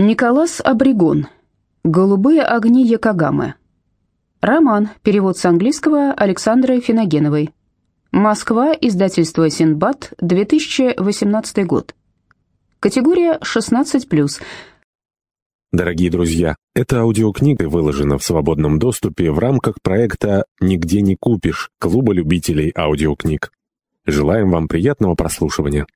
Николас Абригон. Голубые огни Якогамы. Роман. Перевод с английского Александры Финогеновой. Москва. Издательство Синбад. 2018 год. Категория 16+. Дорогие друзья, эта аудиокнига выложена в свободном доступе в рамках проекта «Нигде не купишь» Клуба любителей аудиокниг. Желаем вам приятного прослушивания.